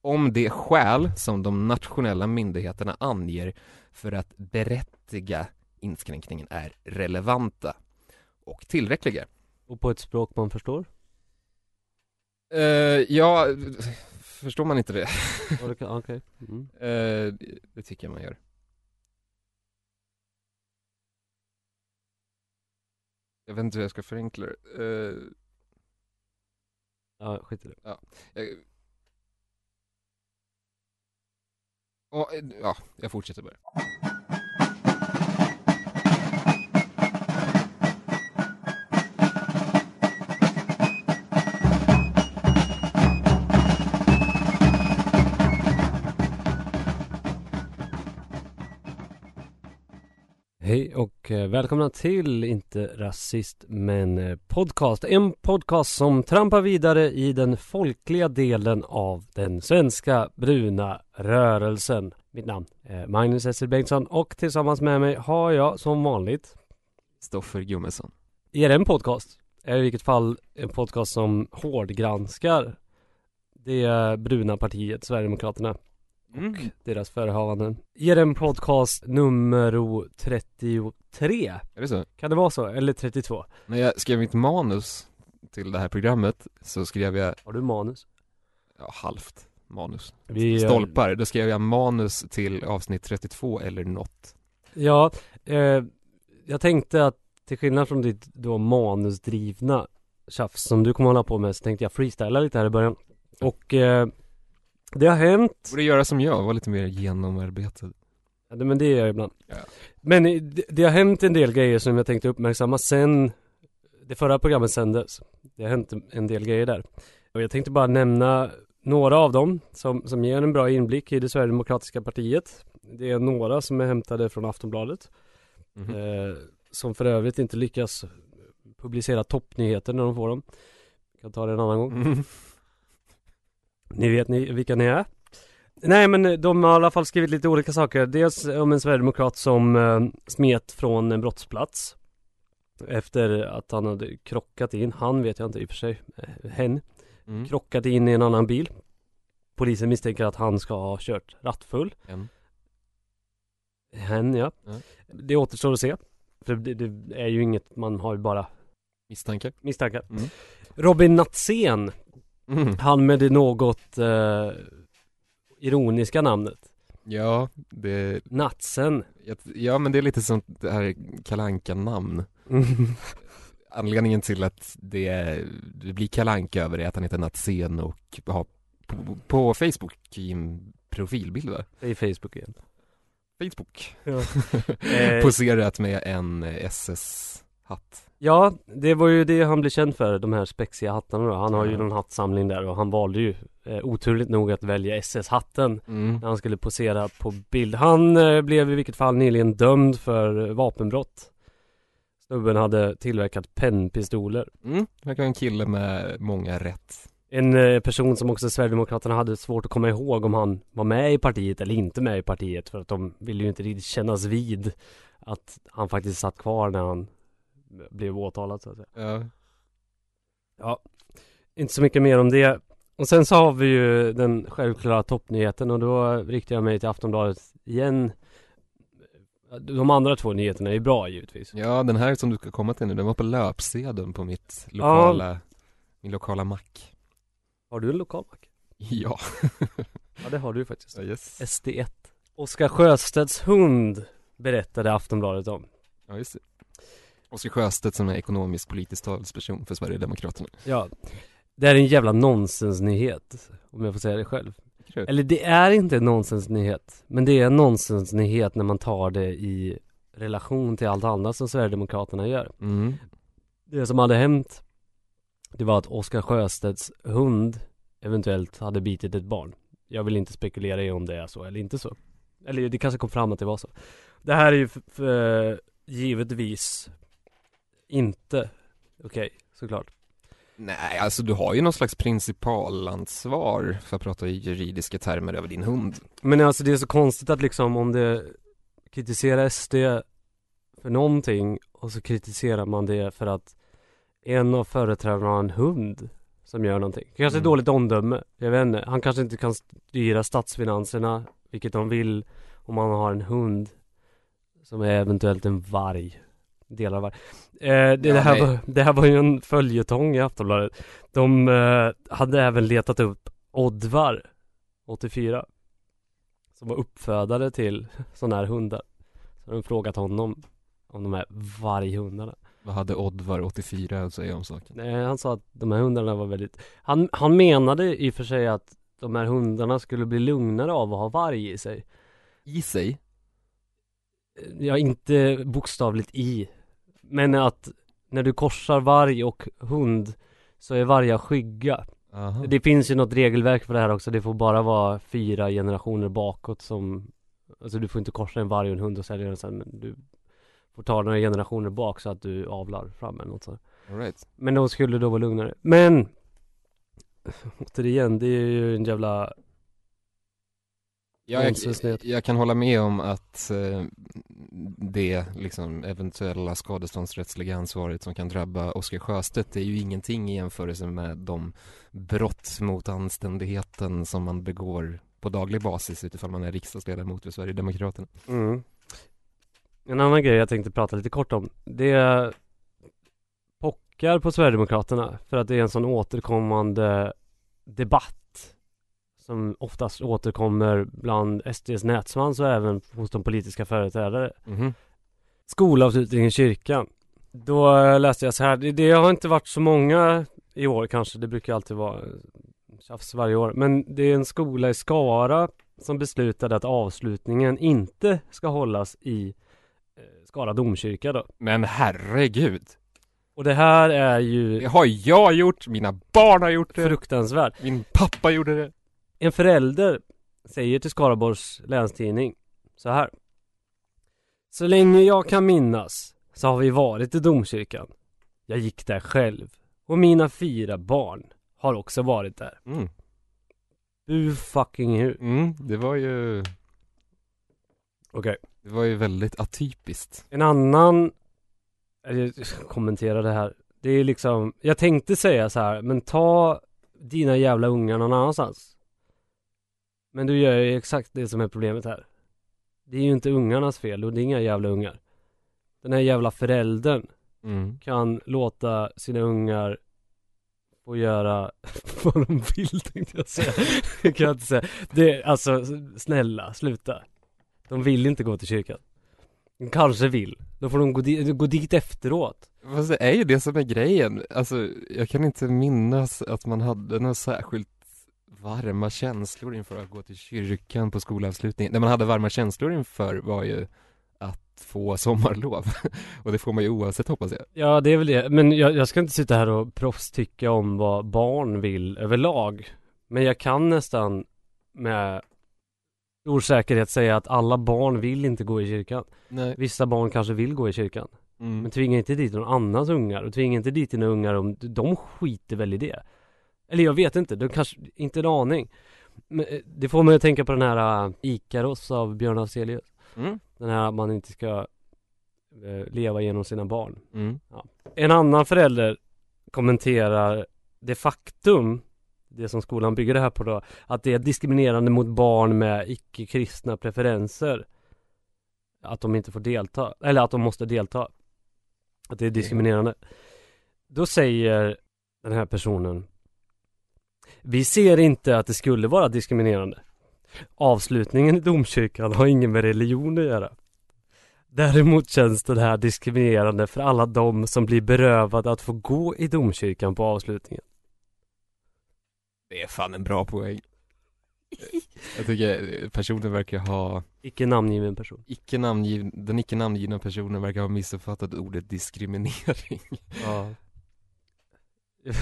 om det skäl som de nationella myndigheterna anger för att berättiga inskränkningen är relevanta och tillräckliga. Och på ett språk man förstår? Uh, ja, förstår man inte det? Okej. Okay. Mm. Uh, det tycker jag man gör. Jag vet inte hur jag ska förenkla det. Uh, ja, skit i det. Ja. Och, eh, ja, jag fortsätter bara. Hej och eh, välkomna till Inte Rasist Men eh, Podcast. En podcast som trampar vidare i den folkliga delen av den svenska bruna rörelsen. Mitt namn är Magnus Essel Bengtsson och tillsammans med mig har jag som vanligt Stoffer Gummesson. Är det en podcast? Är i vilket fall en podcast som hårdgranskar det bruna partiet Sverigedemokraterna mm. och deras förehavanden. Ger en podcast nummer 33 Är det så? Kan det vara så? Eller 32? När jag skrev mitt manus till det här programmet så skrev jag Har du manus? Ja, halvt manus Vi, Stolpar, då skrev jag manus till avsnitt 32 eller något Ja, eh, jag tänkte att till skillnad från ditt då manusdrivna tjafs som du kommer hålla på med så tänkte jag freestyla lite här i början Och eh, det har hänt. Borde göra som jag, vara lite mer genomarbetad. Ja, men det är jag ibland. Ja. Men det, det, har hänt en del grejer som jag tänkte uppmärksamma sen Det förra programmet sändes. Det har hänt en del grejer där. Och jag tänkte bara nämna några av dem som, som ger en bra inblick i det Sverigedemokratiska partiet. Det är några som är hämtade från Aftonbladet mm -hmm. eh, Som för övrigt inte lyckas publicera toppnyheter när de får dem. Jag kan ta det en annan gång. Mm. Ni vet ni vilka ni är? Nej men de har i alla fall skrivit lite olika saker. Dels om en sverigedemokrat som eh, smet från en brottsplats. Efter att han hade krockat in, han vet jag inte i och för sig, eh, hen. Mm. Krockat in i en annan bil. Polisen misstänker att han ska ha kört rattfull. En. Hen ja. Mm. Det återstår att se. För det, det, är ju inget, man har ju bara Misstankar. Misstankar. Mm. Robin Natsén Mm. Han med det något eh, ironiska namnet. Ja, det... Natsen. Ja, men det är lite som det här kalanka namn mm. Anledningen till att det, det blir kalanka över det är att han heter Natsen och har på, på Facebook i en profilbild va? Är Facebook igen. Facebook. Ja. Poserat med en SS-hatt. Ja, det var ju det han blev känd för, de här spexiga hattarna då. Han har ju någon hattsamling där och han valde ju eh, oturligt nog att välja SS-hatten mm. när han skulle posera på bild. Han eh, blev i vilket fall nyligen dömd för vapenbrott. Snubben hade tillverkat pennpistoler. Mm, verkar en kille med många rätt. En eh, person som också Sverigedemokraterna hade svårt att komma ihåg om han var med i partiet eller inte med i partiet för att de ville ju inte riktigt kännas vid att han faktiskt satt kvar när han blev åtalad så att säga. Ja. Ja, inte så mycket mer om det. Och sen så har vi ju den självklara toppnyheten och då riktar jag mig till Aftonbladet igen. De andra två nyheterna är bra givetvis. Ja, den här som du ska komma till nu, den var på löpsedeln på mitt lokala, ja. min lokala mack. Har du en lokal mack? Ja. ja, det har du faktiskt. Ja, yes. SD1. Oskar Sjöstedts hund berättade Aftonbladet om. Ja, just det. Oskar Sjöstedt som är ekonomisk politisk talesperson för Sverigedemokraterna. Ja Det är en jävla nonsensnyhet Om jag får säga det själv. Kul. Eller det är inte en nonsensnyhet Men det är en nonsensnyhet när man tar det i relation till allt annat som Sverigedemokraterna gör. Mm. Det som hade hänt Det var att Oskar Sjöstedts hund Eventuellt hade bitit ett barn. Jag vill inte spekulera i om det är så eller inte så. Eller det kanske kom fram att det var så. Det här är ju givetvis inte okej, okay, såklart. Nej, alltså du har ju någon slags principalansvar för att prata i juridiska termer över din hund. Men alltså det är så konstigt att liksom om det kritiserar SD för någonting och så kritiserar man det för att en av företrädarna har en hund som gör någonting. Kanske Mm. dåligt omdöme, jag vet inte. Han kanske inte kan styra statsfinanserna, vilket de vill, om man har en hund som är eventuellt en varg. Delar av varg. Eh, det, Ja, det, här var, det här var ju en följetong i Aftonbladet. De eh, hade även letat upp Oddvar, 84. Som var uppfödare till sådana här hundar. Så de frågat honom om de här varghundarna. Vad hade Oddvar 84 att säga om saken? Nej, han sa att de här hundarna var väldigt Han, han menade i och för sig att de här hundarna skulle bli lugnare av att ha varg i sig I sig? Ja, inte bokstavligt i Men att när du korsar varg och hund så är vargar skygga Aha. Det finns ju något regelverk för det här också Det får bara vara fyra generationer bakåt som Alltså du får inte korsa en varg och en hund och sälja den sen men du Får ta några generationer bak så att du avlar fram eller något sånt right. Men de skulle då vara lugnare. Men Återigen, det är ju en jävla jag, jag kan hålla med om att eh, det liksom eventuella skadeståndsrättsliga ansvaret som kan drabba Oskar Sjöstedt är ju ingenting i jämförelse med de brott mot anständigheten som man begår på daglig basis utifall man är riksdagsledamot för Sverigedemokraterna. mm. En annan grej jag tänkte prata lite kort om Det pockar på Sverigedemokraterna för att det är en sån återkommande debatt som oftast återkommer bland SDs nätsvans och även hos de politiska företrädare. Mhm. Skolavslutning i kyrkan. Då läste jag så här, det, det har inte varit så många i år kanske, det brukar alltid vara eh, tjafs varje år. Men det är en skola i Skara som beslutade att avslutningen inte ska hållas i eh, Skara domkyrka då. Men herregud, Och det här är ju det har jag gjort, mina barn har gjort det, fruktansvärt. Min pappa gjorde det. En förälder säger till Skaraborgs länstidning så här. Så länge jag kan minnas så har vi varit i domkyrkan. Jag gick där själv och mina fyra barn har också varit där. Mm. Bu fucking hu Mm, det var ju, Okej. det var ju väldigt atypiskt. En annan eller, Jag kommenterar det här. Det är liksom Jag tänkte säga så här Men ta dina jävla ungar någon annanstans Men du gör ju exakt det som är problemet här. Det är ju inte ungarnas fel och det är inga jävla ungar. Den här jävla föräldern Mm. kan låta sina ungar få göra vad de vill tänkte jag säga. Det kan jag inte säga. Det, Alltså snälla sluta. De vill inte gå till kyrkan. De kanske vill. Då får de gå dit, gå dit efteråt. Fast det är ju det som är grejen. Alltså, jag kan inte minnas att man hade några särskilt varma känslor inför att gå till kyrkan på skolavslutningen. Det man hade varma känslor inför var ju att få sommarlov. och det får man ju oavsett hoppas jag. Ja det är väl det, men jag, jag ska inte sitta här och proffstycka om vad barn vill överlag Men jag kan nästan med stor säkerhet säga att alla barn vill inte gå i kyrkan Nej. Vissa barn kanske vill gå i kyrkan Mm. Men tvinga inte dit någon annans ungar och tvinga inte dit dina ungar om de skiter väl i det Eller jag vet inte, de kanske, inte en aning. Men eh, det får mig att tänka på den här uh, Ikaros av Björn Afzelius. Mm. Den här att man inte ska eh, leva genom sina barn. Mm. En annan förälder kommenterar det faktum det som skolan bygger det här på då att det är diskriminerande mot barn med icke-kristna preferenser. Att de inte får delta eller att de måste delta. Att det är diskriminerande. Då säger den här personen vi ser inte att det skulle vara diskriminerande avslutningen i domkyrkan har ingen med religion att göra Däremot känns det här diskriminerande för alla de som blir berövade att få gå i domkyrkan på avslutningen. Det är fan en bra poäng. Jag tycker personen verkar ha, Icke namngiven person. icke namngiv, den icke namngivna personen verkar ha missuppfattat ordet diskriminering. Ja.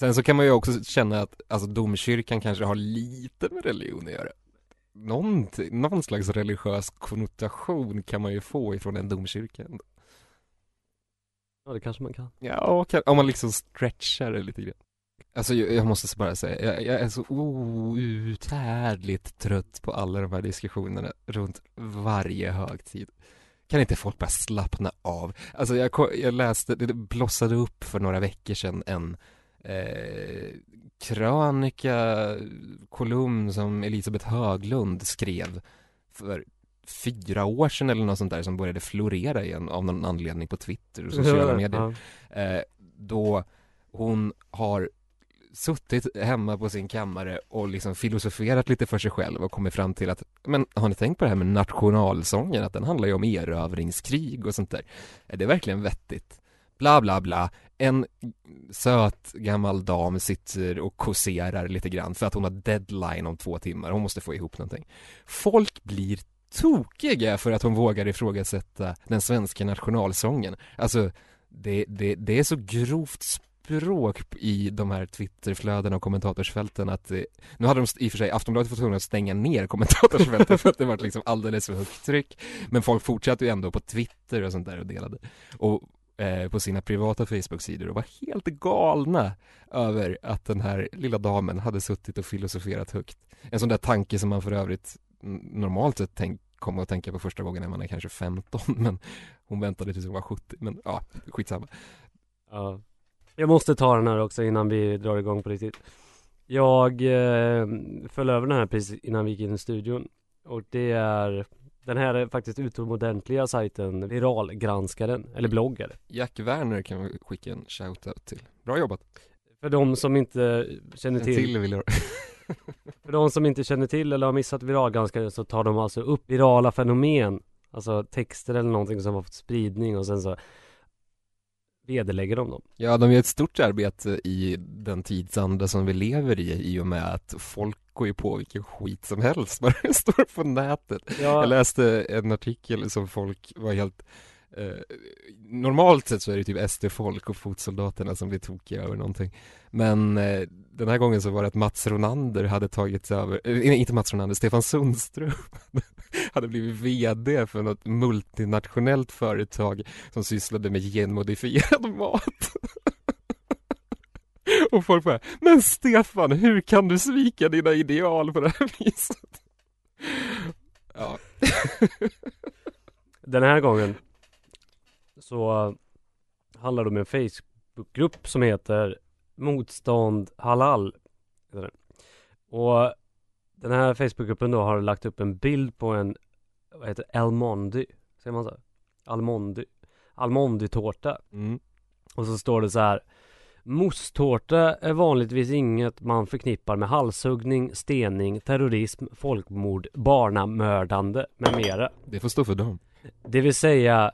Sen så kan man ju också känna att, alltså domkyrkan kanske har lite med religion att göra. Någonting, någon slags religiös konnotation kan man ju få ifrån en domkyrka ändå. ja, det kanske man kan. Ja, om man liksom stretchar det lite grann. Alltså jag, måste bara säga, jag, jag är så outhärdligt trött på alla de här diskussionerna runt varje högtid. Kan inte folk bara slappna av? Alltså jag, jag läste, det blossade upp för några veckor sedan en eh, krönika, kolumn som Elisabeth Höglund skrev för fyra år sedan eller något sånt där som började florera igen av någon anledning på Twitter och sociala medier. Eh, då hon har suttit hemma på sin kammare och liksom filosoferat lite för sig själv och kommit fram till att, men har ni tänkt på det här med nationalsången, att den handlar ju om erövringskrig och sånt där. Är det verkligen vettigt? Bla bla bla. En söt gammal dam sitter och kåserar lite grann för att hon har deadline om två timmar, hon måste få ihop någonting. Folk blir tokiga för att hon vågar ifrågasätta den svenska nationalsången. Alltså, det, det, det är så grovt språk i de här Twitterflödena och kommentatorsfälten att eh, nu hade de i och för sig Aftonbladet fått tvungna att stänga ner kommentatorsfälten för att det var liksom alldeles för högt tryck men folk fortsatte ju ändå på Twitter och sånt där och delade och eh, på sina privata Facebook-sidor och var helt galna över att den här lilla damen hade suttit och filosoferat högt en sån där tanke som man för övrigt normalt sett tänk, kommer att tänka på första gången när man är kanske 15 men hon väntade tills hon var 70 men ja, skitsamma Ja. Jag måste ta den här också innan vi drar igång på riktigt. Jag eh, föll över den här precis innan vi gick in i studion. Och det är den här är faktiskt utomordentliga sajten Viralgranskaren, eller bloggar. Jack Werner kan vi skicka en shoutout till. Bra jobbat! För de som inte känner En till, till vill jag För de som inte känner till eller har missat viralgranskaren så tar de alltså upp virala fenomen Alltså texter eller någonting som har fått spridning och sen så Vederlägger de dem Ja, de gör ett stort arbete i den tidsanda som vi lever i i och med att folk går ju på vilken skit som helst. Bara det står på nätet. Jag Ja, läste en artikel som folk var helt eh, Normalt sett så är det typ SD-folk och fotsoldaterna som blir tokiga över någonting. Men eh, den här gången så var det att Mats Ronander hade tagit över, eh, inte Mats Ronander, Stefan Sundström hade blivit VD för något multinationellt företag som sysslade med genmodifierad mat Och folk bara, men Stefan, hur kan du svika dina ideal på det här viset? Ja, den här gången Så handlar det om en Facebookgrupp som heter Motstånd Halal. Och den här Facebookgruppen då har lagt upp en bild på en Vad heter det? Almondi Säger man så? Almondi Almondi-tårta mm. Och så står det så här Mosstårta är vanligtvis inget man förknippar med halshuggning, stening, terrorism, folkmord, barnamördande med mera. det får stå för dem Det vill säga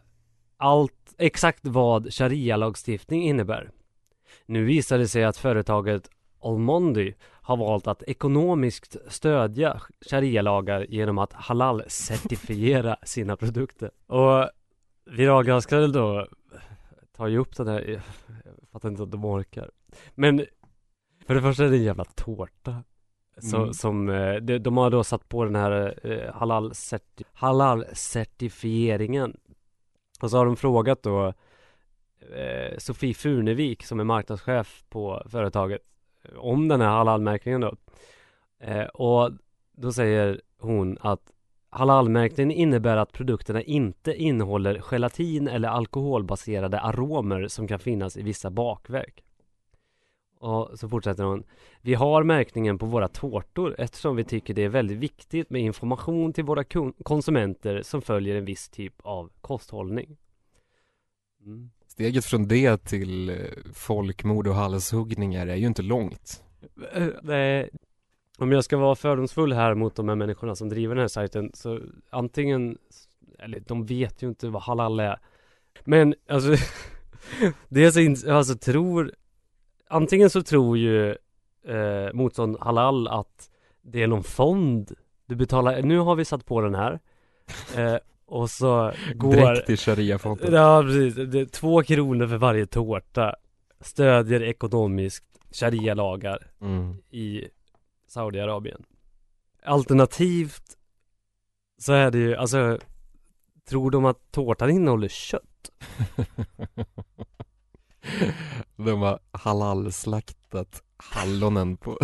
allt exakt vad sharia-lagstiftning innebär. Nu visar det sig att företaget Almondi har valt att ekonomiskt stödja sharia-lagar genom att halal-certifiera sina produkter. Och viralgranskare då tar ju upp den här, jag fattar inte att de orkar. Men för det första är det en jävla tårta. Så, Mm. Som, eh, de, de har då satt på den här eh, halal-certi- halal-certifieringen. Och så har de frågat då eh, Sofie Furnevik som är marknadschef på företaget om den här halalmärkningen då. Eh, och då säger hon att halalmärkningen innebär att produkterna inte innehåller gelatin eller alkoholbaserade aromer som kan finnas i vissa bakverk. Och så fortsätter hon. Vi har märkningen på våra tårtor eftersom vi tycker det är väldigt viktigt med information till våra konsumenter som följer en viss typ av kosthållning. Mm. Steget från det till eh, folkmord och halshuggningar är ju inte långt eh, Nej, om jag ska vara fördomsfull här mot de här människorna som driver den här sajten så antingen, eller de vet ju inte vad halal är. Men alltså, dels in, alltså tror, antingen så tror ju eh, motstånd halal att det är någon fond du betalar, nu har vi satt på den här eh, och så går Direkt till sharia-fonden. Ja precis, två kronor för varje tårta. Stödjer ekonomiskt sharia-lagar mm. i Saudiarabien. Alternativt Så är det ju, alltså Tror de att tårtan innehåller kött? De har halal-slaktat hallonen på,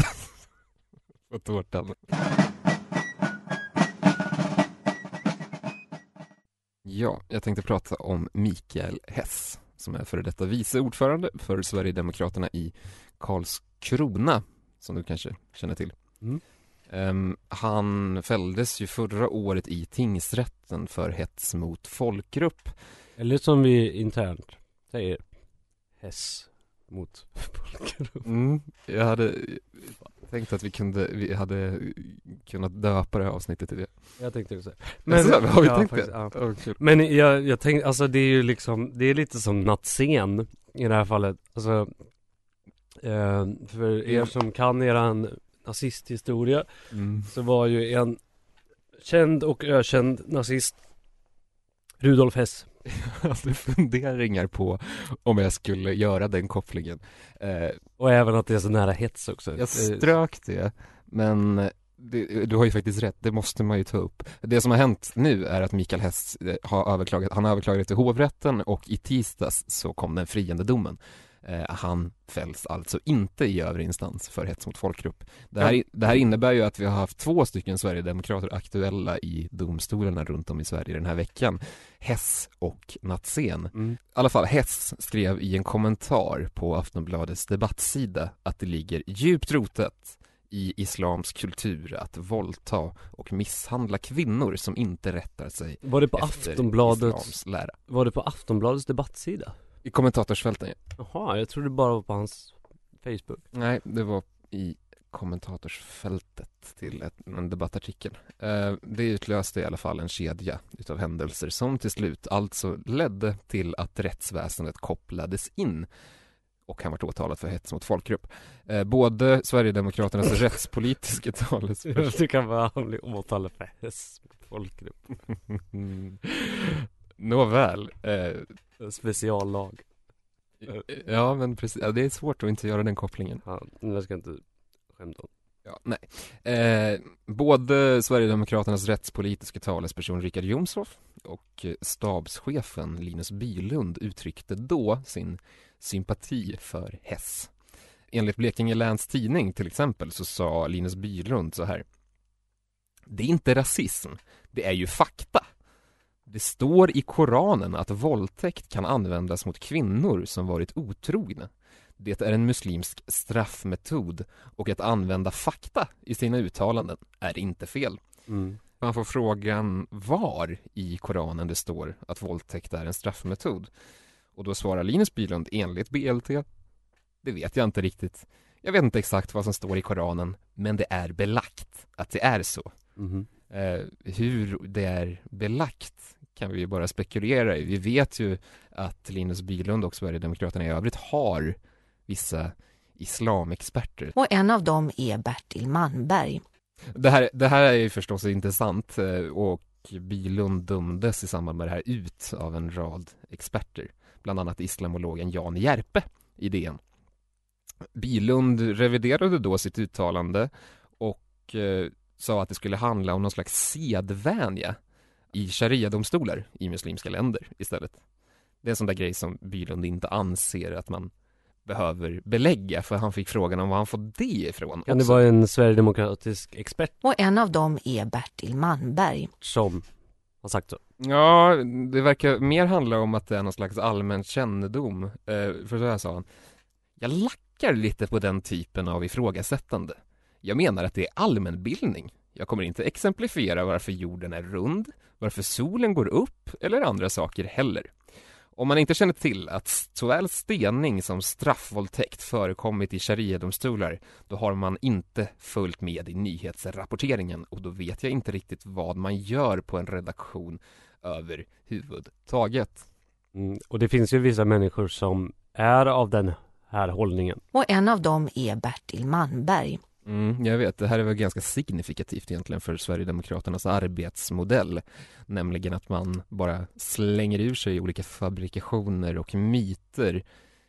på tårtan Ja, jag tänkte prata om Mikael Hess som är före detta vice ordförande för Sverigedemokraterna i Karlskrona, som du kanske känner till. Mm. Ehm, han fälldes ju förra året i tingsrätten för hets mot folkgrupp. Eller som vi internt säger Hess mot folkgrupp Mm, jag hade tänkt att vi kunde, vi hade kunnat döpa det här avsnittet till det. Jag tänkte också Men, så, har vi ja, tänkt faktiskt, det? ja. Åh, kul. Men jag, jag tänkte, alltså det är ju liksom, det är lite som nattscen i det här fallet Alltså eh, För er Ja. som kan eran nazisthistoria Mm. Så var ju en känd och ökänd nazist Rudolf Hess Jag hade funderingar på om jag skulle göra den kopplingen. Eh, Och även att det är så nära hets också jag strök det, men det, du har ju faktiskt rätt, det måste man ju ta upp. Det som har hänt nu är att Mikael Hess eh, har överklagat, han har överklagat till hovrätten och i tisdags så kom den friande domen. Eh, han fälls alltså inte i övre instans för hets mot folkgrupp. Det här, det här innebär ju att vi har haft två stycken Sverigedemokrater aktuella i domstolarna runt om i Sverige den här veckan. Hess och Natzén. mm. I alla fall Hess skrev i en kommentar på Aftonbladets debattsida att det ligger djupt rotat i islams kultur att våldta och misshandla kvinnor som inte rättar sig Var det på efter Aftonbladets, islams lära. var det på Aftonbladets debattsida? I kommentatorsfälten, ja. Jaha, jag trodde bara var på hans Facebook Nej, det var i kommentatorsfältet till ett, en debattartikel. Eh, det utlöste i alla fall en kedja utav händelser som till slut alltså ledde till att rättsväsendet kopplades in och han var åtalad för hets mot folkgrupp. Eh, både Sverigedemokraternas rättspolitiska talesperson Du kan vara han blir åtalad för hets mot folkgrupp Nåväl, eh, speciallag ja men precis, ja, det är svårt att inte göra den kopplingen. Ja, jag ska inte skämta om Ja, nej. Eh, både Sverigedemokraternas rättspolitiska talesperson Richard Jomshoff och eh, stabschefen Linus Bylund uttryckte då sin sympati för Hess. Enligt Blekinge Läns Tidning till exempel så sa Linus Bylund så här. Det är inte rasism, det är ju fakta. Det står i Koranen att våldtäkt kan användas mot kvinnor som varit otrogna. Det är en muslimsk straffmetod och att använda fakta i sina uttalanden är inte fel. mm. Man får frågan var i Koranen det står att våldtäkt är en straffmetod. Och då svarar Linus Bylund enligt BLT. Det vet jag inte riktigt. Jag vet inte exakt vad som står i Koranen, men det är belagt att det är så. Mhm. Eh, hur det är belagt kan vi ju bara spekulera i. Vi vet ju att Linus Bylund och Sverigedemokraterna i övrigt har vissa islamexperter. Och en av dem är Bertil Manberg. Det här, det här är ju förstås intressant eh, och Bylund dömdes i samband med det här ut av en rad experter. Bland annat islamologen Jan Järpe i DN. Bylund reviderade då sitt uttalande och eh, sa att det skulle handla om någon slags sedvänja i sharia-domstolar i muslimska länder istället. Det är en sån där grej som Bylund inte anser att man behöver belägga för han fick frågan om var han fått det ifrån Kan det vara en sverigedemokratisk expert Och en av dem är Bertil Manberg. som har sagt så? Ja, det verkar mer handla om att det är någon slags allmän kännedom. Eh, för så här sa han. Jag lackar lite på den typen av ifrågasättande. Jag menar att det är allmänbildning. Jag kommer inte exemplifiera varför jorden är rund, varför solen går upp eller andra saker heller. Om man inte känner till att såväl stening som straffvåldtäkt förekommit i sharia-domstolar, då har man inte följt med i nyhetsrapporteringen och då vet jag inte riktigt vad man gör på en redaktion över huvud taget. Mm. Och det finns ju vissa människor som är av den här hållningen Och en av dem är Bertil Manberg. Mm, jag vet, det här är väl ganska signifikativt egentligen för Sverigedemokraternas arbetsmodell Nämligen att man bara slänger ur sig olika fabrikationer och myter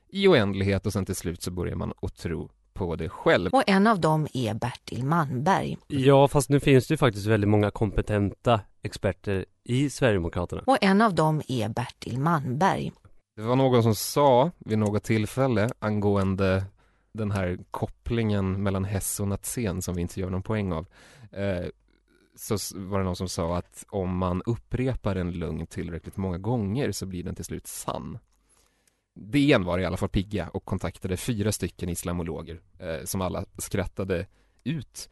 i oändlighet och sen till slut så börjar man att tro på det själv Och en av dem är Bertil Manberg. Ja fast nu finns det ju faktiskt väldigt många kompetenta experter i Sverigedemokraterna Och en av dem är Bertil Manberg. Det var någon som sa vid något tillfälle angående den här kopplingen mellan Hess och Natzén som vi inte gör någon poäng av eh, så var det någon som sa att om man upprepar en lögn tillräckligt många gånger så blir den till slut sann. DN var i alla fall pigga och kontaktade fyra stycken islamologer eh, som alla skrattade ut.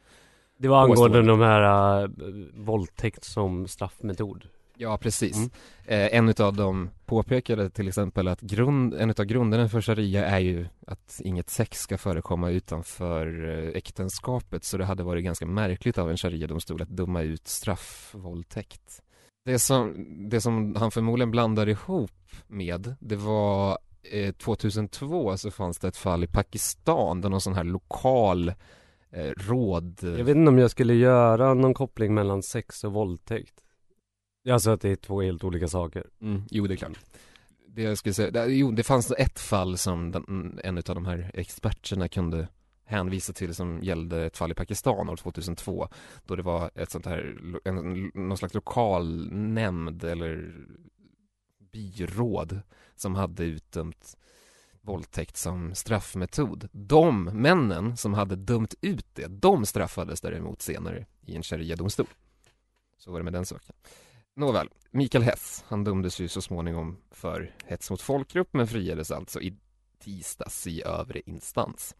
Det var angående de här uh, våldtäkt som straffmetod. Ja, precis. Mm. Eh, en utav dem påpekade till exempel att grund, en utav grunderna för sharia är ju att inget sex ska förekomma utanför eh, äktenskapet så det hade varit ganska märkligt av en sharia-domstol att döma ut straffvåldtäkt. Det som, det som han förmodligen blandar ihop med, det var eh, 2002 så fanns det ett fall i Pakistan där någon sån här lokal eh, råd Jag vet inte om jag skulle göra någon koppling mellan sex och våldtäkt. Alltså att det är två helt olika saker. Mm, jo, det är klart. Det jag skulle säga, det, jo, det fanns ett fall som den, en av de här experterna kunde hänvisa till som gällde ett fall i Pakistan år 2002 då det var ett sånt här, en, någon slags lokal nämnd eller byråd som hade utdömt våldtäkt som straffmetod. De männen som hade dömt ut det, de straffades däremot senare i en sharia-domstol. Så var det med den saken. Nåväl, Mikael Hess, han dömdes ju så småningom för hets mot folkgrupp men friades alltså i tisdags i övre instans.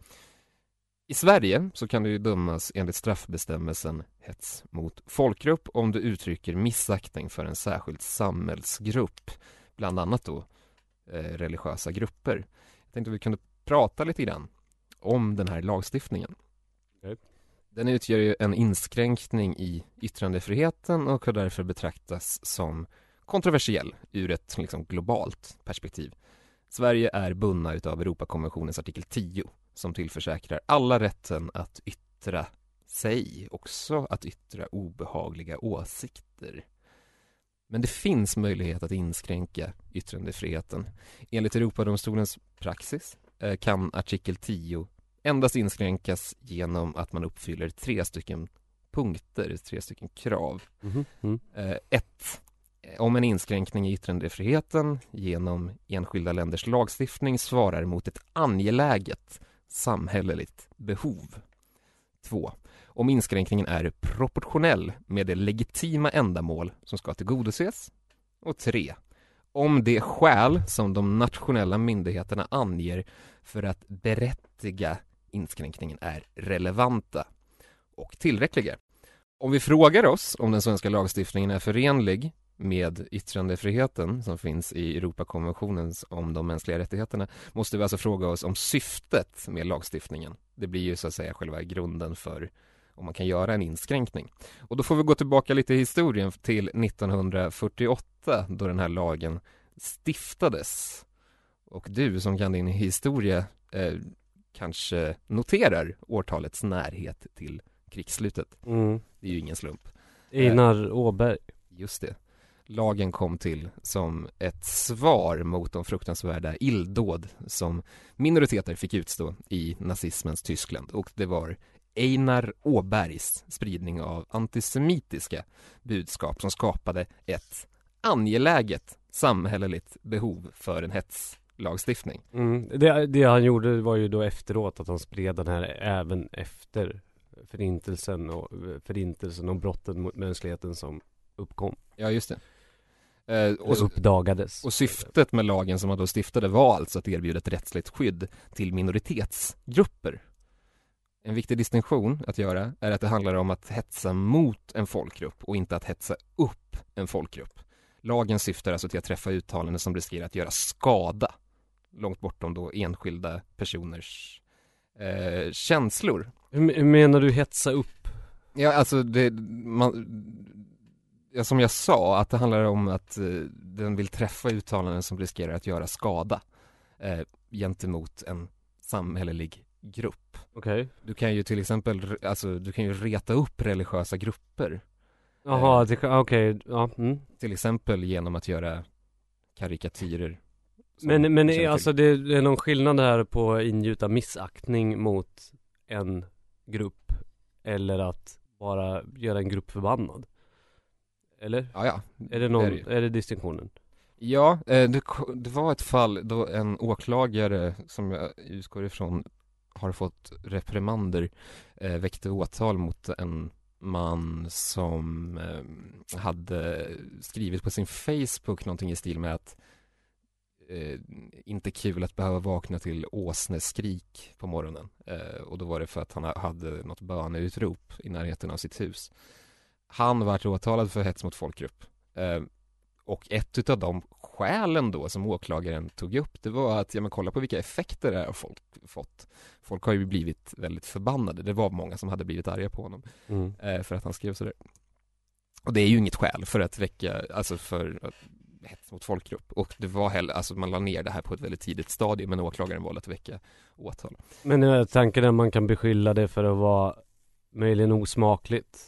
I Sverige så kan du ju dömas enligt straffbestämmelsen hets mot folkgrupp om du uttrycker missaktning för en särskild samhällsgrupp, bland annat då eh, religiösa grupper. Jag tänkte vi kunde prata lite grann om den här lagstiftningen. Den utgör ju en inskränkning i yttrandefriheten och har därför betraktas som kontroversiell ur ett liksom, globalt perspektiv. Sverige är bundna utav Europakonventionens artikel 10 som tillförsäkrar alla rätten att yttra sig, också att yttra obehagliga åsikter. Men det finns möjlighet att inskränka yttrandefriheten. Enligt Europadomstolens praxis eh, kan artikel 10 endast inskränkas genom att man uppfyller tre stycken punkter, tre stycken krav. Mhm. Mm. Eh, ett, om en inskränkning i yttrandefriheten genom enskilda länders lagstiftning svarar mot ett angeläget samhälleligt behov. Två, om inskränkningen är proportionell med det legitima ändamål som ska tillgodoses. Och tre, om det skäl som de nationella myndigheterna anger för att berättiga inskränkningen är relevanta och tillräckliga. Om vi frågar oss om den svenska lagstiftningen är förenlig med yttrandefriheten som finns i Europakonventionens om de mänskliga rättigheterna måste vi alltså fråga oss om syftet med lagstiftningen. Det blir ju så att säga själva grunden för om man kan göra en inskränkning. Och då får vi gå tillbaka lite i historien till 1948 då den här lagen stiftades. Och du som kan din historia eh, kanske noterar årtalets närhet till krigsslutet. Mm. Det är ju ingen slump. Einar Åberg. Just det. Lagen kom till som ett svar mot de fruktansvärda illdåd som minoriteter fick utstå i nazismens Tyskland och det var Einar Åbergs spridning av antisemitiska budskap som skapade ett angeläget samhälleligt behov för en hetslagstiftning. Mm. Det, det han gjorde var ju då efteråt att han spred den här även efter förintelsen och förintelsen och brotten mot mänskligheten som uppkom Ja, just det. Eh, och och, uppdagades. och syftet med lagen som man då stiftade var alltså att erbjuda ett rättsligt skydd till minoritetsgrupper. En viktig distinktion att göra är att det handlar om att hetsa mot en folkgrupp och inte att hetsa upp en folkgrupp. Lagen syftar alltså till att träffa uttalanden som riskerar att göra skada långt bortom då enskilda personers eh, känslor. Hur, menar du hetsa upp? Ja, alltså det, man, ja, som jag sa, att det handlar om att eh, den vill träffa uttalanden som riskerar att göra skada eh, gentemot en samhällelig grupp. Okej. Du kan ju till exempel, alltså du kan ju reta upp religiösa grupper. Jaha, Eh. okej, ja. Mm. Till exempel genom att göra karikatyrer. Men, men är, alltså det, är någon skillnad här på att ingjuta missaktning mot en grupp eller att bara göra en grupp förbannad? Eller? Ja, ja. Är det någon, är det är det distinktionen? Ja, eh, det, det var ett fall då en åklagare som jag utgår ifrån har fått reprimander eh, väckte åtal mot en man som eh, hade skrivit på sin Facebook någonting i stil med att eh, inte kul att behöva vakna till åsneskrik på morgonen. Eh, och då var det för att han ha- hade något böneutrop i närheten av sitt hus. Han vart åtalad för hets mot folkgrupp. Eh, och ett utav de skälen då som åklagaren tog upp det var att, ja men kolla på vilka effekter det här har folk fått. Folk har ju blivit väldigt förbannade. Det var många som hade blivit arga på honom Mm. eh, för att han skrev sådär. Och det är ju inget skäl för att väcka, alltså för att- hets mot folkgrupp. Och det var heller, alltså man la ner det här på ett väldigt tidigt stadium men åklagaren valde att väcka åtal. Men är tanken att man kan beskylla det för att vara möjligen osmakligt?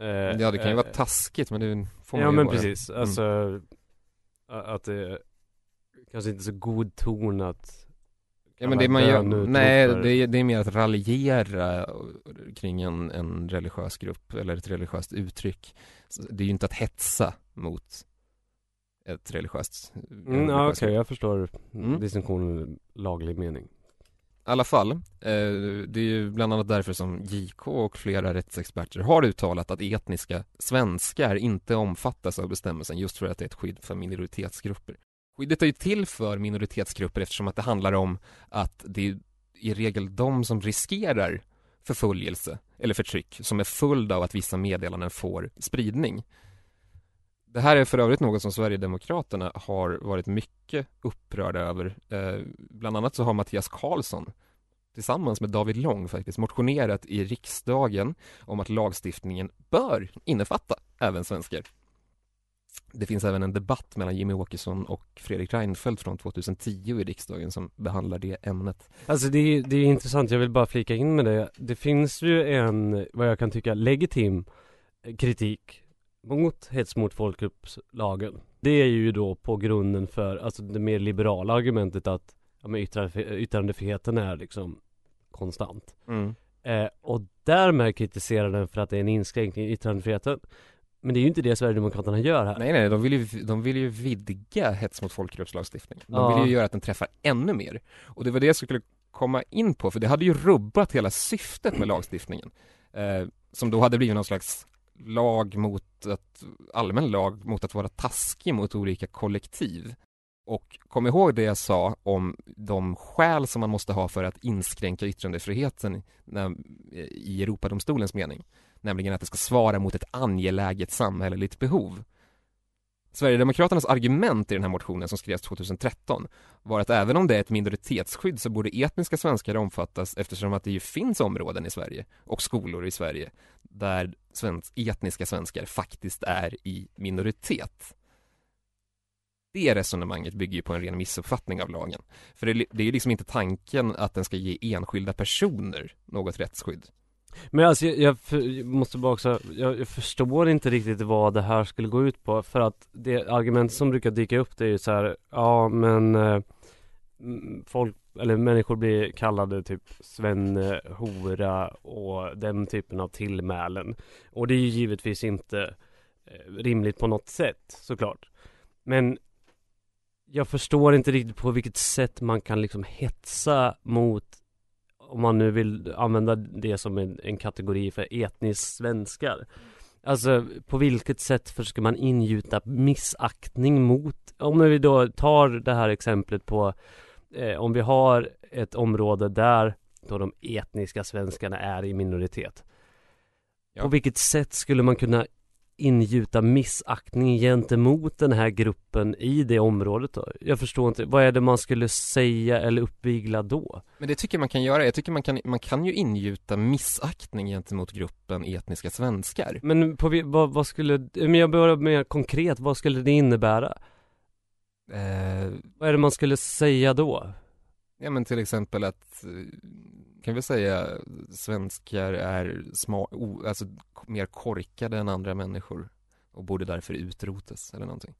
Eh, Ja det kan ju eh, vara taskigt men det får man Ja ju men vara. precis, alltså a- att det kanske inte är så god ton att Ja men det man gör, nej det är, det är mer att raljera kring en, en religiös grupp eller ett religiöst uttryck. Det är ju inte att hetsa mot ett religiöst Mm, ja, okej, grupp. jag förstår Mm. distinktionen laglig mening. I alla fall, eh, det är ju bland annat därför som JK och flera rättsexperter har uttalat att etniska svenskar inte omfattas av bestämmelsen just för att det är ett skydd för minoritetsgrupper. Skyddet är ju till för minoritetsgrupper eftersom att det handlar om att det är i regel de som riskerar förföljelse eller förtryck som är följd av att vissa meddelanden får spridning. Det här är för övrigt något som Sverigedemokraterna har varit mycket upprörda över. Eh, bland annat så har Mattias Karlsson tillsammans med David Lång faktiskt motionerat i riksdagen om att lagstiftningen bör innefatta även svenskar. Det finns även en debatt mellan Jimmy Åkesson och Fredrik Reinfeldt från 2010 i riksdagen som behandlar det ämnet. Alltså det är, det är intressant, jag vill bara flika in med det. Det finns ju en, vad jag kan tycka, legitim kritik mot hets mot folkgruppslagen. Det är ju då på grunden för, alltså det mer liberala argumentet att ja, men yttrandef- yttrandefriheten är liksom konstant. Eh, och därmed kritiserar den för att det är en inskränkning i yttrandefriheten. Men det är ju inte det Sverigedemokraterna gör här. Nej, nej, de vill ju, de vill ju vidga hets mot folkgruppslagstiftning. De Ja. vill ju göra att den träffar ännu mer. Och det var det jag skulle komma in på, för det hade ju rubbat hela syftet med lagstiftningen. Eh, som då hade blivit någon slags lag mot att, allmän lag mot att vara taskig mot olika kollektiv. Och kom ihåg det jag sa om de skäl som man måste ha för att inskränka yttrandefriheten när, i Europadomstolens mening. Nämligen att det ska svara mot ett angeläget samhälleligt behov. Sverigedemokraternas argument i den här motionen som skrevs 2013 var att även om det är ett minoritetsskydd så borde etniska svenskar omfattas eftersom att det ju finns områden i Sverige och skolor i Sverige där svensk, etniska svenskar faktiskt är i minoritet. Det resonemanget bygger ju på en ren missuppfattning av lagen. För det, det är ju liksom inte tanken att den ska ge enskilda personer något rättsskydd. Men alltså jag, jag, för, jag måste bara också, jag, jag förstår inte riktigt vad det här skulle gå ut på för att det argument som brukar dyka upp det är ju så här, ja men eh, folk, eller människor blir kallade typ svenne, eh, hora och den typen av tillmälen. Och det är ju givetvis inte eh, rimligt på något sätt såklart. Men jag förstår inte riktigt på vilket sätt man kan liksom hetsa mot om man nu vill använda det som en, en kategori för etniskt svenskar. Alltså på vilket sätt försöker man ingjuta missaktning mot, om vi då tar det här exemplet på eh, om vi har ett område där då de etniska svenskarna är i minoritet. Ja. På vilket sätt skulle man kunna ingjuta missaktning gentemot den här gruppen i det området då? Jag förstår inte, vad är det man skulle säga eller uppvigla då? Men det tycker jag man kan göra. Jag tycker man kan, man kan ju ingjuta missaktning gentemot gruppen etniska svenskar. Men på, vad, vad skulle, men jag börjar mer konkret, vad skulle det innebära? Eh, Vad är det man skulle säga då? ja men till exempel att, eh, kan vi säga, svenskar är sma, o, alltså mer korkade än andra människor och borde därför utrotas eller någonting.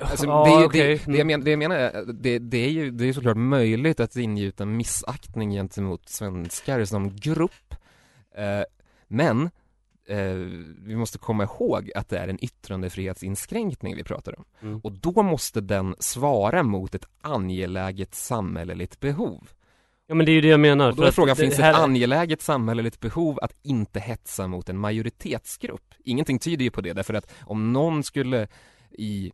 Alltså, ja, det, är okej. det, det, jag men, det jag menar det, det är ju det är såklart möjligt att ingjuta missaktning gentemot svenskar som grupp. Eh, men eh, vi måste komma ihåg att det är en yttrandefrihetsinskränkning vi pratar om. Mm. Och då måste den svara mot ett angeläget samhälleligt behov. Ja men det är ju det jag menar. Och då är frågan, finns det här- ett angeläget samhälleligt behov att inte hetsa mot en majoritetsgrupp? Ingenting tyder ju på det, därför att om någon skulle i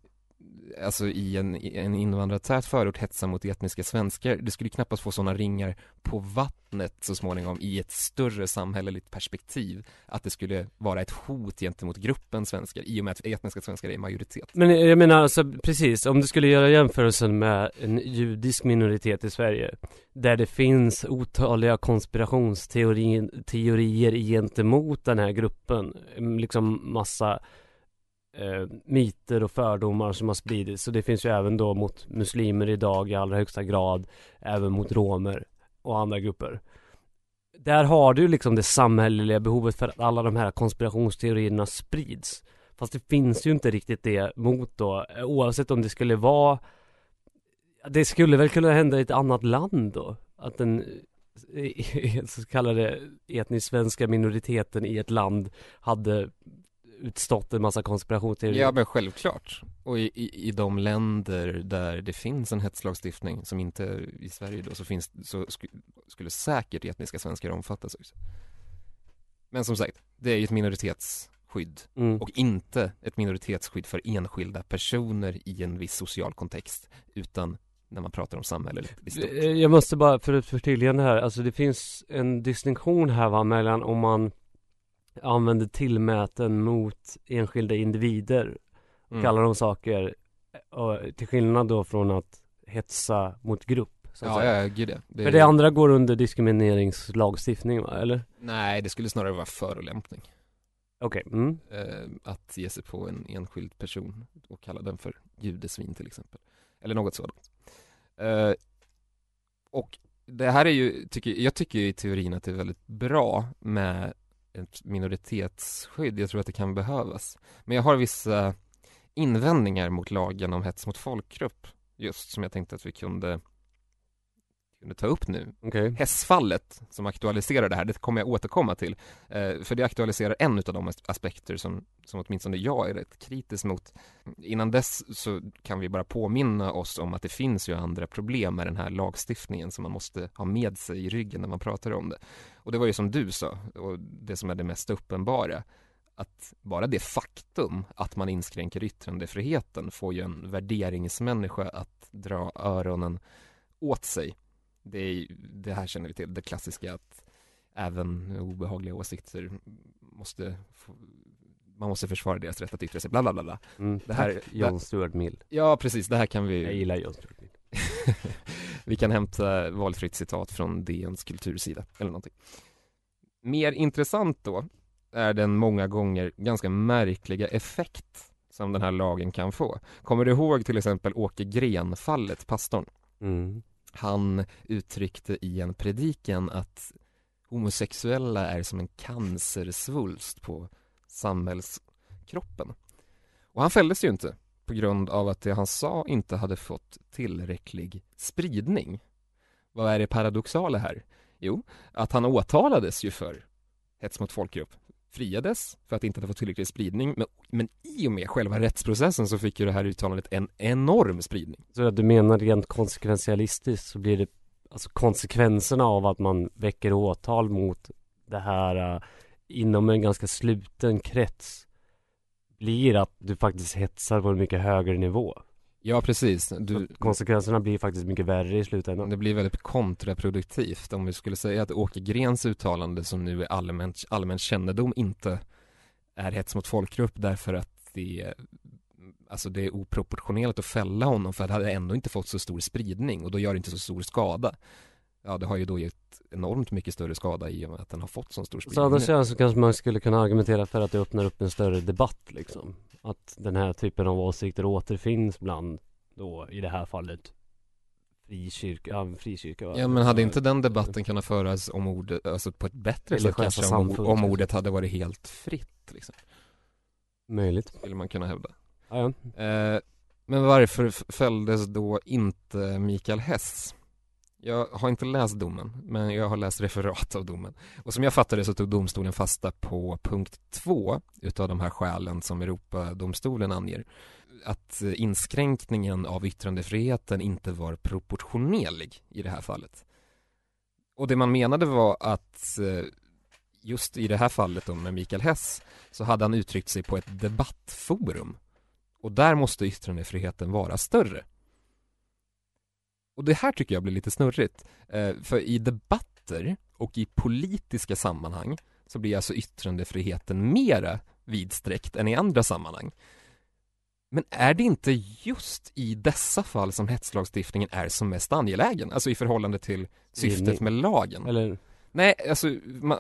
alltså i en, i en invandrartät förort hetsa mot etniska svenskar, det skulle knappast få sådana ringar på vattnet så småningom i ett större samhälleligt perspektiv att det skulle vara ett hot gentemot gruppen svenskar i och med att etniska svenskar är i majoritet. Men jag menar alltså precis, om du skulle göra jämförelsen med en judisk minoritet i Sverige där det finns otaliga konspirationsteorier gentemot den här gruppen, liksom massa eh, myter och fördomar som har spridits. Så det finns ju även då mot muslimer idag i allra högsta grad, även mot romer och andra grupper. Där har du liksom det samhälleliga behovet för att alla de här konspirationsteorierna sprids. Fast det finns ju inte riktigt det mot då, eh, oavsett om det skulle vara Det skulle väl kunna hända i ett annat land då? Att den eh, så kallade etnisk svenska minoriteten i ett land hade utstått en massa konspirationsteorier. Ja men självklart. Och i, i, i de länder där det finns en hetslagstiftning som inte är i Sverige då så finns så sk skulle säkert etniska svenskar omfattas också. Men som sagt, det är ju ett minoritetsskydd Mm. och inte ett minoritetsskydd för enskilda personer i en viss social kontext utan när man pratar om samhället i stort. Eh, Jag måste bara för ett förtydligande här, alltså det finns en distinktion här va mellan om man använder tillmäten mot enskilda individer Mm. kallar de saker och, till skillnad då från att hetsa mot grupp så Ja, ja, gud ja. Det, För det andra går under diskrimineringslagstiftning va, eller? Nej, det skulle snarare vara förolämpning. Okej, mm. eh, att ge sig på en enskild person och kalla den för judesvin till exempel. Eller något sådant. Eh, och det här är ju, tycker, jag tycker ju i teorin att det är väldigt bra med ett minoritetsskydd. Jag tror att det kan behövas. Men jag har vissa invändningar mot lagen om hets mot folkgrupp just som jag tänkte att vi kunde, kunde ta upp nu. okej Hässfallet som aktualiserar det här, det kommer jag återkomma till. Eh, för det aktualiserar en av de as- aspekter som, som åtminstone jag är rätt kritisk mot. Innan dess så kan vi bara påminna oss om att det finns ju andra problem med den här lagstiftningen som man måste ha med sig i ryggen när man pratar om det. Och det var ju som du sa, och det som är det mest uppenbara, att bara det faktum att man inskränker yttrandefriheten får ju en värderingsmänniska att dra öronen åt sig det, är, det här känner vi till, det klassiska att även obehagliga åsikter måste få, man måste försvara deras rätt att yttra sig, bla bla bla, bla. mm. Det här- John Stuart Mill Ja precis, det här kan Jag vi gillar John Stuart Mill Vi kan hämta valfritt citat från DNs kultursida eller någonting Mer intressant då är den många gånger ganska märkliga effekt som den här lagen kan få Kommer du ihåg till exempel Åke Gren-fallet, pastorn? mm. Han uttryckte i en predikan att homosexuella är som en cancersvulst på samhällskroppen. Och han fälldes ju inte på grund av att det han sa inte hade fått tillräcklig spridning. Vad är det paradoxala här? Jo, att han åtalades ju för hets mot folkgrupp friades för att det inte hade fått tillräcklig spridning men, men i och med själva rättsprocessen så fick ju det här uttalandet en enorm spridning. Så du menar rent konsekventialistiskt så blir det Alltså konsekvenserna av att man väcker åtal mot det här uh, inom en ganska sluten krets blir att du faktiskt hetsar på en mycket högre nivå. Ja precis, du, konsekvenserna blir faktiskt mycket värre i slutändan. Det blir väldigt kontraproduktivt om vi skulle säga att Åke Grens uttalande som nu är allmänt, allmän kännedom inte är hets mot folkgrupp därför att det Alltså det är oproportionerligt att fälla honom för det hade ändå inte fått så stor spridning och då gör det inte så stor skada Ja det har ju då gett enormt mycket större skada i och med att den har fått så stor spridning Så annars så så kanske man skulle kunna argumentera för att det öppnar upp en större debatt liksom. Att den här typen av åsikter återfinns bland då i det här fallet frikyrka, ja frikyrka? Ja men hade inte den debatten kunnat föras om ordet, alltså på ett bättre sätt kanske om, om ordet hade varit helt fritt liksom, Möjligt. skulle man kunna hävda Ja, ja. Eh, men varför fälldes då inte Mikael Hess? Jag har inte läst domen, men jag har läst referat av domen. Och som jag fattade så tog domstolen fasta på punkt två utav de här skälen som Europadomstolen anger. Att inskränkningen av yttrandefriheten inte var proportionerlig i det här fallet. Och det man menade var att eh, just i det här fallet då med Mikael Hess så hade han uttryckt sig på ett debattforum Och där måste yttrandefriheten vara större. Och det här tycker jag blir lite snurrigt. Eh, för i debatter och i politiska sammanhang så blir alltså yttrandefriheten mera vidsträckt än i andra sammanhang. Men är det inte just i dessa fall som hetslagstiftningen är som mest angelägen? Alltså i förhållande till syftet med lagen? Eller? Nej, alltså man,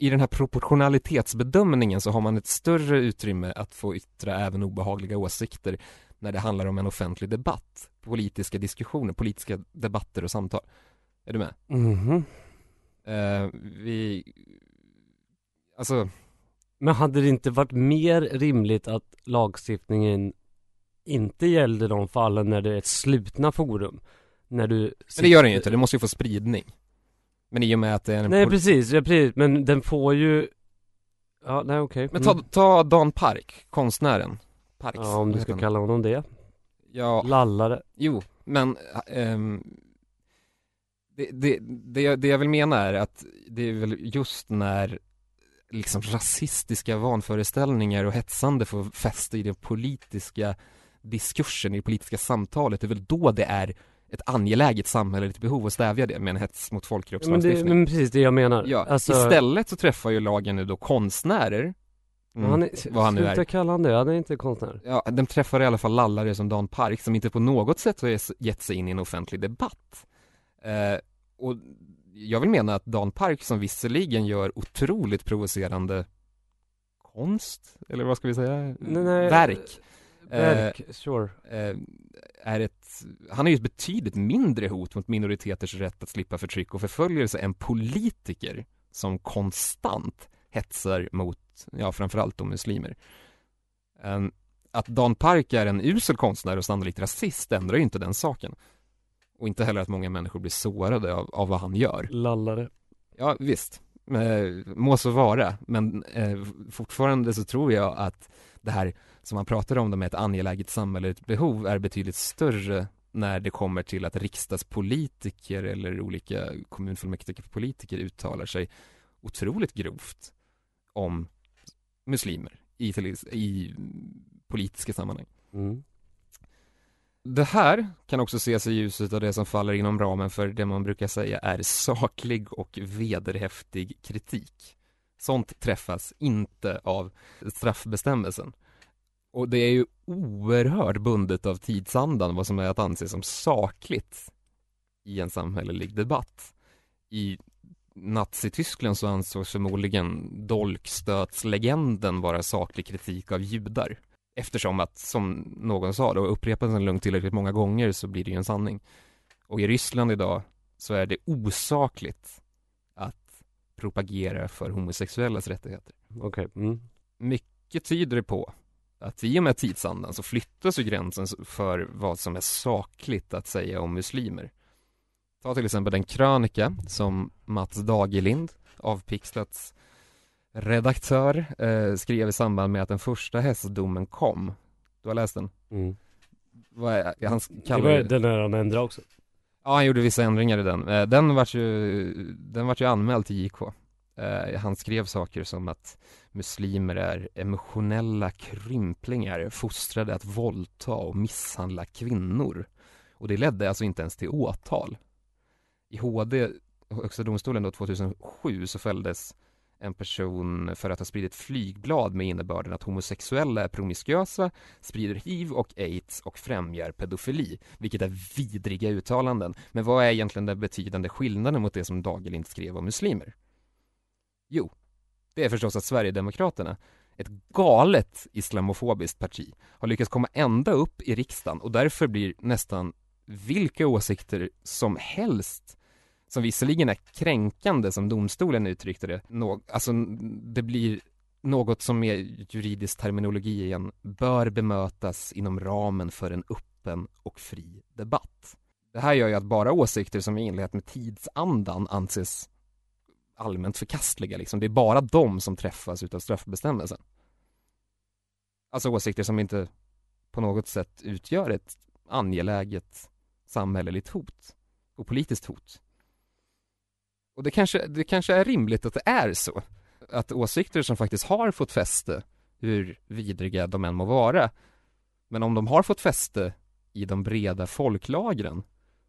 i den här proportionalitetsbedömningen så har man ett större utrymme att få yttra även obehagliga åsikter när det handlar om en offentlig debatt, politiska diskussioner, politiska debatter och samtal. Är du med? Mhm. Eh, vi, alltså, Men hade det inte varit mer rimligt att lagstiftningen inte gällde de fallen när det är ett slutna forum? När du men det gör den ju inte, det måste ju få spridning. Men i och med att det är en Nej pol- precis, ja, precis, men den får ju Ja, nej okej Men ta, Mm. ta Dan Park, konstnären. Parks, Ja, om du ska kalla honom det. Ja, Lallare. Jo, men ehm, det, det, det, jag, det jag vill mena är att det är väl just när liksom rasistiska vanföreställningar och hetsande får fäste i den politiska diskursen, i det politiska samtalet, det är väl då det är ett angeläget samhälleligt behov att stävja det med en hets mot men, det, folkgruppslagstiftning. men precis det jag menar. Ja, alltså, istället så träffar ju lagen nu då konstnärer Mm, han är, vad han nu är. kalla han det, han är inte konstnär Ja, de träffar i alla fall lallare som Dan Park som inte på något sätt har gett sig in i en offentlig debatt. Eh, och jag vill mena att Dan Park som visserligen gör otroligt provocerande konst, eller vad ska vi säga? Nej, nej, Verk. Verk, sure Eh, är ett, han är ju ett betydligt mindre hot mot minoriteters rätt att slippa förtryck och förföljelse än politiker som konstant hetsar mot, ja framförallt då muslimer. Eh, att Dan Park är en usel konstnär och sannolikt rasist ändrar ju inte den saken. Och inte heller att många människor blir sårade av, av vad han gör. Lallare Ja, visst. Eh, må så vara, men eh, fortfarande så tror jag att det här som man pratar om, med ett angeläget samhälleligt behov, är betydligt större när det kommer till att riksdagspolitiker eller olika kommunfullmäktigepolitiker uttalar sig otroligt grovt om muslimer i, i politiska sammanhang. mm. Det här kan också ses i ljuset av det som faller inom ramen för det man brukar säga är saklig och vederhäftig kritik. Sånt träffas inte av straffbestämmelsen. Och det är ju oerhört bundet av tidsandan vad som är att anse som sakligt i en samhällelig debatt. I Nazityskland så ansågs förmodligen dolkstötslegenden vara saklig kritik av judar. Eftersom att, som någon sa då, upprepas en lögn tillräckligt många gånger så blir det ju en sanning. Och i Ryssland idag så är det osakligt att propagera för homosexuellas rättigheter. Okej, mm. Mycket tyder det på att i och med tidsandan så flyttas ju gränsen för vad som är sakligt att säga om muslimer. Ta till exempel den krönika som Mats Dagelind, avpixlats redaktör, eh, skrev i samband med att den första hästdomen kom. Du har läst den? Mm. Vad är, han Det kallar var det den där han ändrade också Ja, han gjorde vissa ändringar i den. Eh, Den vart ju, den vart ju anmäld till JK. Eh, Han skrev saker som att muslimer är emotionella krymplingar fostrade att våldta och misshandla kvinnor. Och det ledde alltså inte ens till åtal. I HD, Högsta domstolen då 2007, så fälldes en person för att ha spridit flygblad med innebörden att homosexuella är promiskuösa, sprider hiv och aids och främjar pedofili, vilket är vidriga uttalanden. Men vad är egentligen den betydande skillnaden mot det som Dagerlind skrev om muslimer? Jo, det är förstås att Sverigedemokraterna, ett galet islamofobiskt parti, har lyckats komma ända upp i riksdagen och därför blir nästan vilka åsikter som helst som visserligen är kränkande som domstolen uttryckte det, no, alltså det blir något som med juridisk terminologi igen bör bemötas inom ramen för en öppen och fri debatt. Det här gör ju att bara åsikter som är i enlighet med tidsandan anses allmänt förkastliga liksom. Det är bara de som träffas utav straffbestämmelsen. Alltså åsikter som inte på något sätt utgör ett angeläget samhälleligt hot och politiskt hot. Och det kanske, det kanske är rimligt att det är så. Att åsikter som faktiskt har fått fäste hur vidriga de än må vara. Men om de har fått fäste i de breda folklagren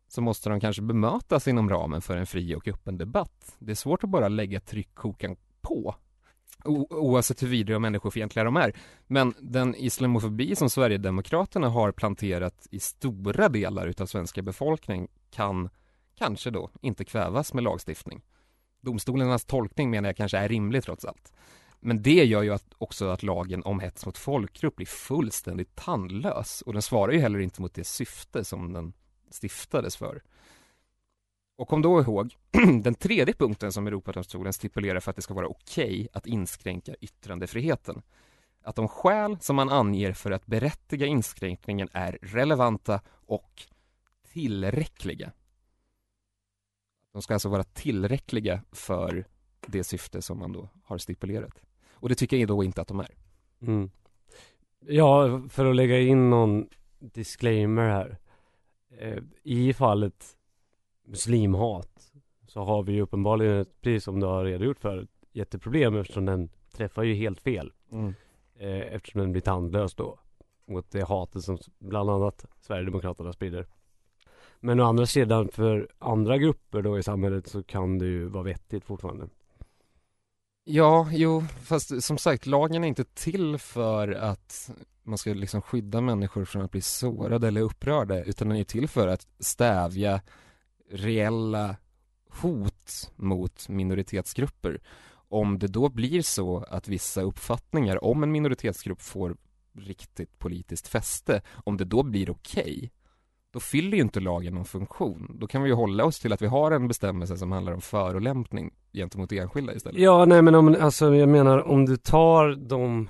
så måste de kanske bemötas inom ramen för en fri och öppen debatt. Det är svårt att bara lägga tryckkokan på o- oavsett hur vidriga och människofientliga de är. Men den islamofobi som Sverigedemokraterna har planterat i stora delar utav svenska befolkning kan kanske då inte kvävas med lagstiftning. Domstolarnas tolkning menar jag kanske är rimlig trots allt. Men det gör ju att, också att lagen om hets mot folkgrupp blir fullständigt tandlös och den svarar ju heller inte mot det syfte som den stiftades för. Och kom då ihåg, den tredje punkten som Europadomstolen stipulerar för att det ska vara okej att inskränka yttrandefriheten. Att de skäl som man anger för att berättiga inskränkningen är relevanta och tillräckliga. De ska alltså vara tillräckliga för det syfte som man då har stipulerat. Och det tycker jag då inte att de är. Mm. Ja, för att lägga in någon disclaimer här. Eh, I fallet muslimhat så har vi ju uppenbarligen, precis som du har redogjort för, ett jätteproblem eftersom den träffar ju helt fel. Eh, eftersom den blir tandlös då. Mot det hatet som bland annat Sverigedemokraterna sprider. Men å andra sidan för andra grupper då i samhället så kan det ju vara vettigt fortfarande. Ja, jo, fast som sagt, lagen är inte till för att man ska liksom skydda människor från att bli sårade eller upprörda, utan den är till för att stävja reella hot mot minoritetsgrupper. Om det då blir så att vissa uppfattningar om en minoritetsgrupp får riktigt politiskt fäste, om det då blir okej, då fyller ju inte lagen någon funktion. Då kan vi ju hålla oss till att vi har en bestämmelse som handlar om förolämpning gentemot enskilda istället. Ja, nej men om, alltså jag menar om du tar de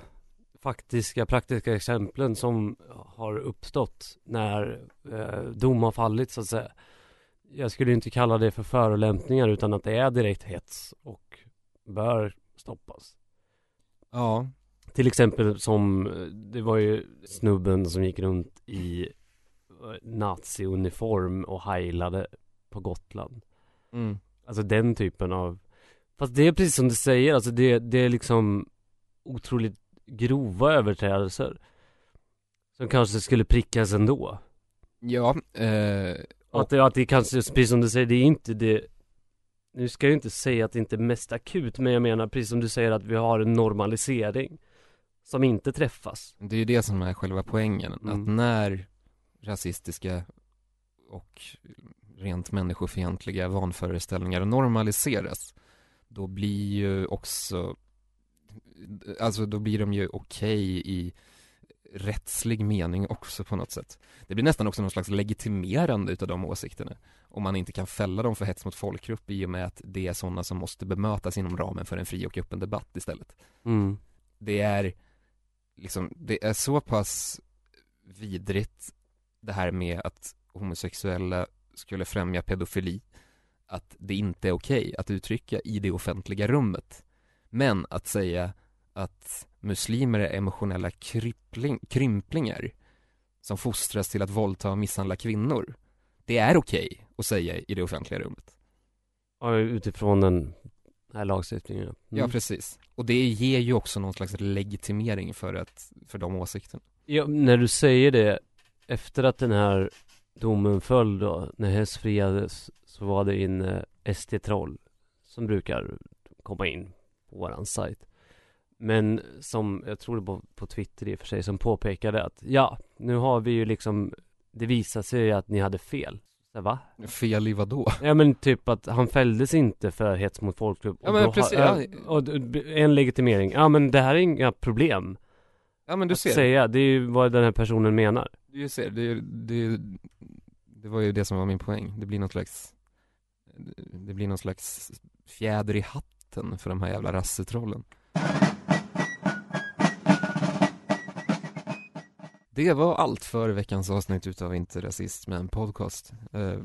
faktiska, praktiska exemplen som har uppstått när eh, dom har fallit så att säga. Jag skulle inte kalla det för förolämpningar utan att det är direkt hets och bör stoppas. Ja, Till exempel som, det var ju snubben som gick runt i eh, nazi-uniform och heilade på Gotland. mm. Alltså den typen av Fast det är precis som du säger, alltså det, det är liksom otroligt grova överträdelser Som kanske skulle prickas ändå ja, eh, Och att det, att det kanske, precis som du säger, det är inte det Nu ska jag inte säga att det inte är mest akut Men jag menar precis som du säger att vi har en normalisering Som inte träffas det är ju det som är själva poängen, Mm. att när rasistiska och rent människofientliga vanföreställningar normaliseras, då blir ju också, alltså då blir de ju okej i rättslig mening också på något sätt. Det blir nästan också någon slags legitimerande utav de åsikterna. Om man inte kan fälla dem för hets mot folkgrupp i och med att det är sådana som måste bemötas inom ramen för en fri och öppen debatt istället. mm. Det är liksom, det är så pass vidrigt det här med att homosexuella skulle främja pedofili att det inte är okej att uttrycka i det offentliga rummet. Men att säga att muslimer är emotionella krypling, krymplingar som fostras till att våldta och misshandla kvinnor. Det är okej att säga i det offentliga rummet. Ja, utifrån den här lagstiftningen mm. Ja, precis. Och det ger ju också någon slags legitimering för, att, för de åsikterna. Ja, när du säger det Efter att den här domen föll då När Hess friades Så var det in eh, SD Troll Som brukar komma in på våran sajt. Men som jag tror det var på Twitter i och för sig Som påpekade att ja Nu har vi ju liksom Det visar sig att ni hade fel. Så, Va? Fel i vad då? Ja men typ att han fälldes inte för hets mot folkgrupp. Ja, men precis, ja, ja. och en legitimering. Ja men det här är inga problem Ja men du att ser, säga, det är ju vad den här personen menar du ser, det, det, det var ju det som var min poäng. Det blir någon slags, det blir någon slags fjäder i hatten för de här jävla rassetrollen. Det var allt för veckans avsnitt utav Inte Rasist med en podcast. Eh,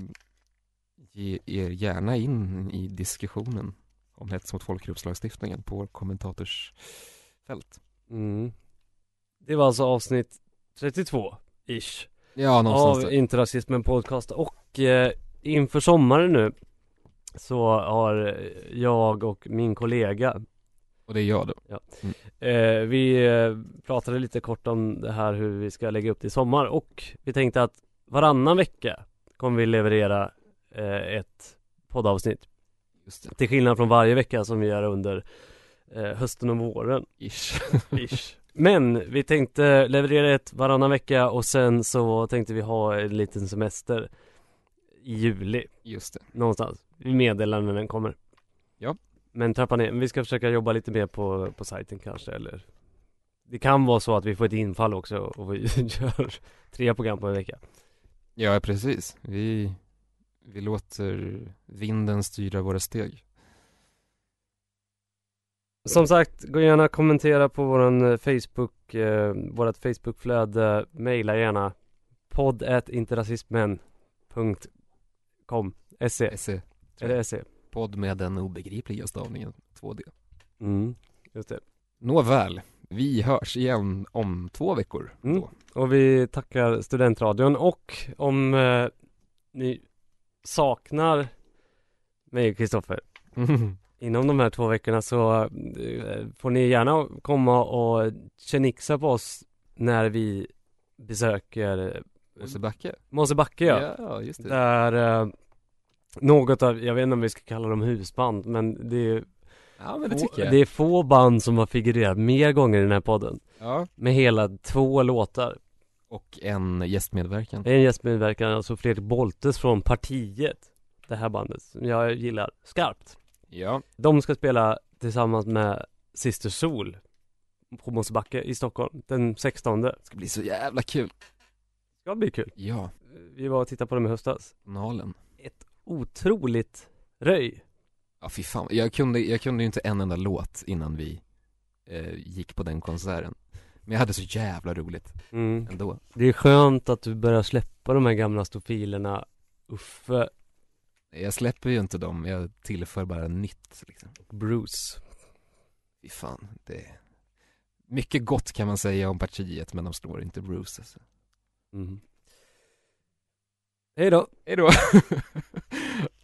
ge er gärna in i diskussionen om hets mot folkgruppslagstiftningen på vår kommentatorsfält. Mm. Det var alltså avsnitt 32 ish Ja, någonstans av. Inte Rasismen Podcast och eh, inför sommaren nu så har jag och min kollega Och det är jag då. Eh, vi eh, pratade lite kort om det här hur vi ska lägga upp det i sommar och vi tänkte att varannan vecka kommer vi leverera eh, ett poddavsnitt. Till skillnad från varje vecka som vi gör under eh, hösten och våren. Ish. Ish. Men vi tänkte leverera ett varannan vecka och sen så tänkte vi ha en liten semester i juli Just det. någonstans. Vi meddelar när den kommer. Ja. Men trappa ner. Vi ska försöka jobba lite mer på, på sajten kanske eller Det kan vara så att vi får ett infall också och vi gör tre program på en vecka. Ja, precis. Vi, vi låter vinden styra våra steg. Som sagt, gå gärna och kommentera på våran eh, Facebook, eh, vårat Facebookflöde, mejla gärna podd.interrasismen.com se, SE. är det se? Podd med den obegripliga stavningen 2D. Mm, just det. Nåväl, vi hörs igen om två veckor Mm. Och vi tackar Studentradion och om eh, ni saknar mig och Kristoffer inom de här två veckorna så eh, får ni gärna komma och tjenixa på oss när vi besöker Mosebacke? Mosebacke ja. ja, just det. Där eh, något av, jag vet inte om vi ska kalla dem husband men det är, Ja, men det få, tycker jag. det är få band som har figurerat mer gånger i den här podden. Ja. Med hela två låtar. Och en gästmedverkan. En gästmedverkan, alltså Fredrik Boltes från Partiet Det här bandet som jag gillar skarpt Ja. De ska spela tillsammans med Sister Sol På Mosebacke i Stockholm den 16 Det ska bli så jävla kul. Ska bli kul Ja, Vi var och tittade på dem i höstas Nalen. Otroligt röj Ja, fy fan. Jag kunde, jag kunde ju inte en enda låt innan vi eh, gick på den konserten. Men jag hade så jävla roligt mm. ändå. Det är skönt att du börjar släppa de här gamla stofilerna Uffe Jag släpper ju inte dem, jag tillför bara nytt liksom. Bruce Fy fan, det Mycket gott kan man säga om partiet, men de slår inte Bruce alltså. mm. Hej då Hej då!